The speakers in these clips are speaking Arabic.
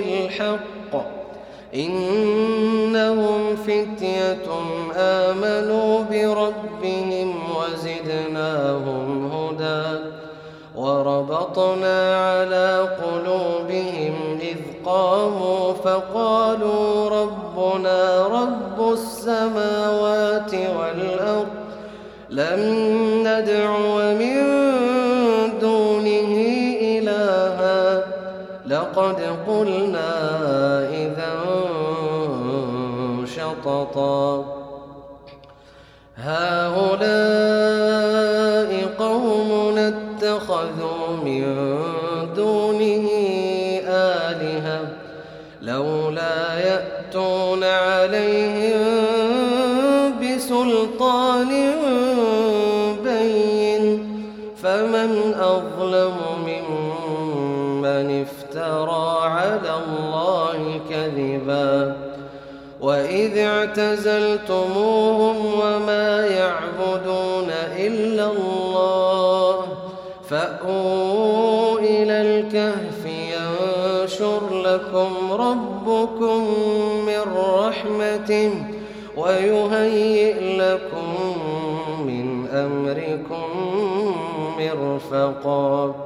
بالحق. إنهم فتية آمنوا بربهم وزدناهم هدى. وربطنا على قلوبهم إذ قاموا فقالوا ربنا رب السماوات والأرض لم ندعو من لقد قلنا إذا شططا هؤلاء قوم اتخذوا من دونه آلهة لولا يأتون عليهم بسلطان بين. فمن أظلم اعتزلتموهم وما يعبدون إلا الله. فأووا إلى الكهف ينشر لكم ربكم من رحمته ويهيئ لكم من أمركم مرفقا.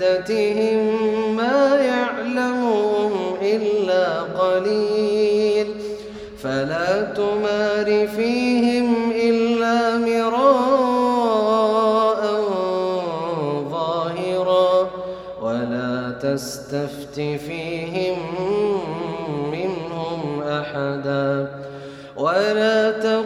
بعدتهم ما يعلمهم إلا قليل. فلا تمار فيهم إلا مراء ظاهرا ولا تستفت فيهم منهم أحدا ولا تقولن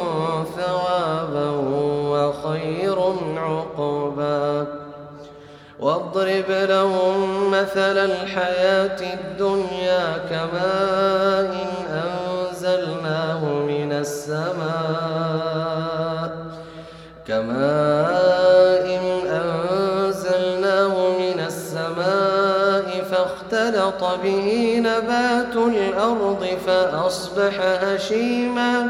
ثوابا وخير عقبا. واضرب لهم مثل الحياة الدنيا كماء أنزلناه من السماء. كماء أنزلناه من السماء فاختلط به نبات الأرض فأصبح هشيما.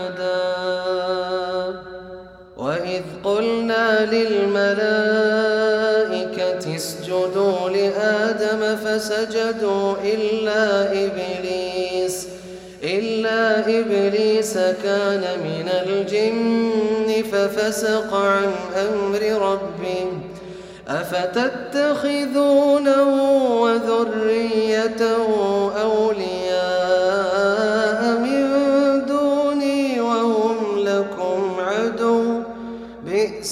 للملائكة اسجدوا لآدم فسجدوا إلا إبليس إلا إبليس كان من الجن ففسق عن أمر ربه. أفتتخذونه وذريته أولياء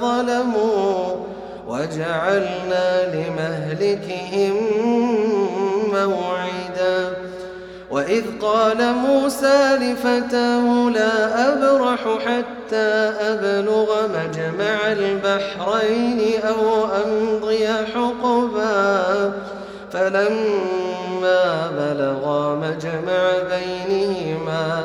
ظلموا وجعلنا لمهلكهم موعدا. وإذ قال موسى لفتاه لا أبرح حتى أبلغ مجمع البحرين أو أمضي حقبا. فلما بلغا مجمع بينهما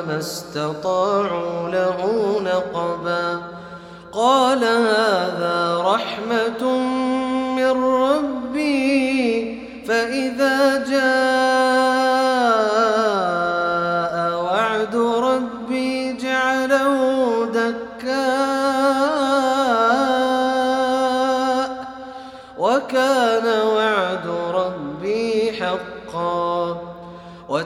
وما استطاعوا له نقبا قال هذا رحمة من ربي فإذا جاء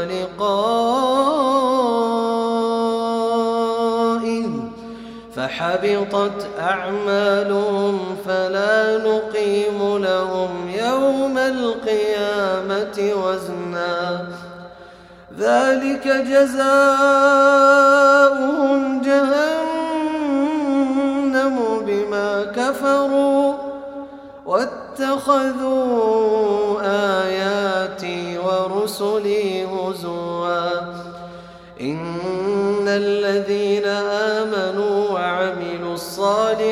ولقائه فحبطت أعمالهم فلا نقيم لهم يوم القيامة وزنا. ذلك جزاؤهم جهنم بما كفروا واتخذوا آياتي ورسلي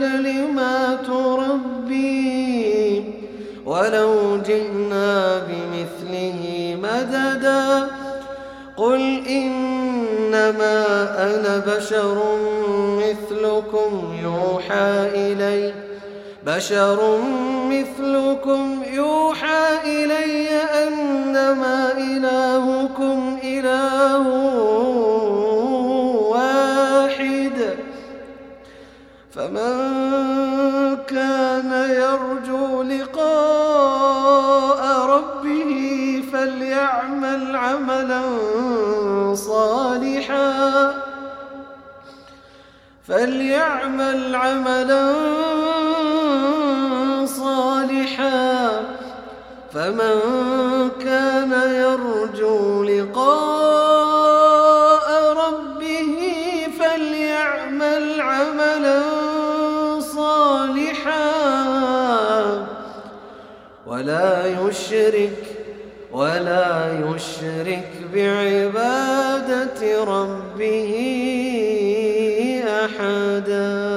كلمات ربي ولو جئنا بمثله مددا. قل إنما أنا بشر مثلكم يوحى إلي. بشر مثلكم يوحى إلي أنما فليعمل عملا صالحا فمن كان يرجو لقاء ربه فليعمل عملا صالحا ولا يشرك ولا يشرك بعبادة ربه أحداً.